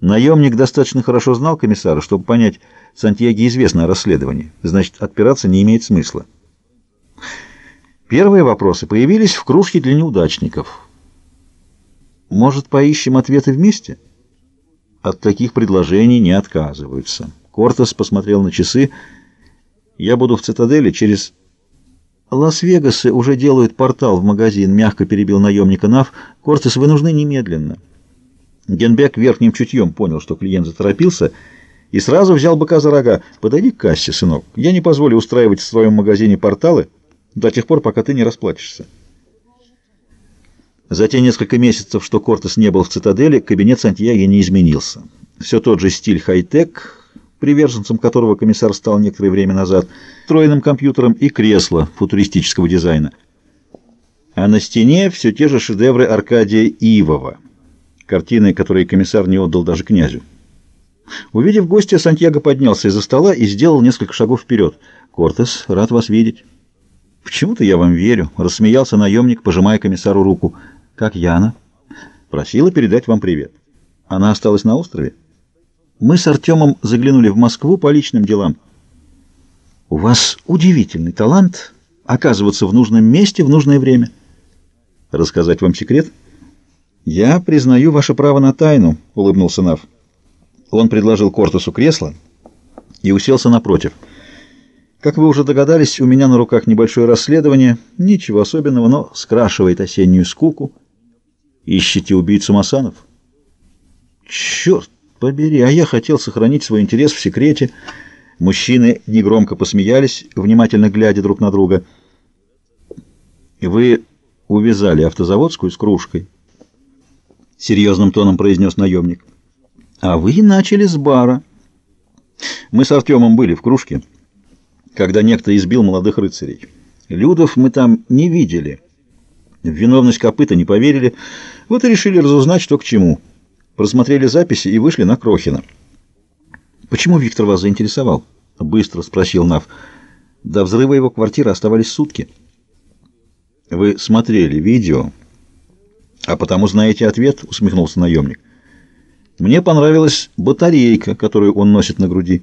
Наемник достаточно хорошо знал комиссара, чтобы понять, Сантьяге известно о расследовании, значит, отпираться не имеет смысла. Первые вопросы появились в кружке для неудачников. Может, поищем ответы вместе? От таких предложений не отказываются. Кортес посмотрел на часы. Я буду в цитадели через... Лас-Вегасы уже делают портал в магазин, мягко перебил наемника Нав. Кортес, вы нужны немедленно. Генбек верхним чутьем понял, что клиент заторопился, и сразу взял быка за рога. «Подойди к кассе, сынок. Я не позволю устраивать в своем магазине порталы до тех пор, пока ты не расплатишься». За те несколько месяцев, что Кортес не был в цитадели, кабинет Сантьяги не изменился. Все тот же стиль хай-тек, приверженцем которого комиссар стал некоторое время назад, встроенным компьютером и кресло футуристического дизайна. А на стене все те же шедевры Аркадия Ивова, картины, которые комиссар не отдал даже князю. Увидев гостя, Сантьяго поднялся из-за стола и сделал несколько шагов вперед. «Кортес, рад вас видеть». «Почему-то я вам верю», — рассмеялся наемник, пожимая комиссару руку. «Как Яна?» «Просила передать вам привет». «Она осталась на острове?» «Мы с Артемом заглянули в Москву по личным делам». «У вас удивительный талант оказываться в нужном месте в нужное время». «Рассказать вам секрет?» «Я признаю ваше право на тайну», — улыбнулся Нав. Он предложил Кортесу кресло и уселся напротив. Как вы уже догадались, у меня на руках небольшое расследование, ничего особенного, но скрашивает осеннюю скуку. Ищете убийцу Масанов? Черт побери, а я хотел сохранить свой интерес в секрете. Мужчины негромко посмеялись, внимательно глядя друг на друга. Вы увязали автозаводскую с кружкой, серьезным тоном произнес наемник. А вы начали с бара. Мы с Артемом были в кружке, когда некто избил молодых рыцарей. Людов мы там не видели. В виновность копыта не поверили. Вот и решили разузнать, что к чему. Просмотрели записи и вышли на Крохина. «Почему Виктор вас заинтересовал?» — быстро спросил Нав. До взрыва его квартиры оставались сутки. «Вы смотрели видео, а потому знаете ответ?» — усмехнулся наемник. Мне понравилась батарейка, которую он носит на груди.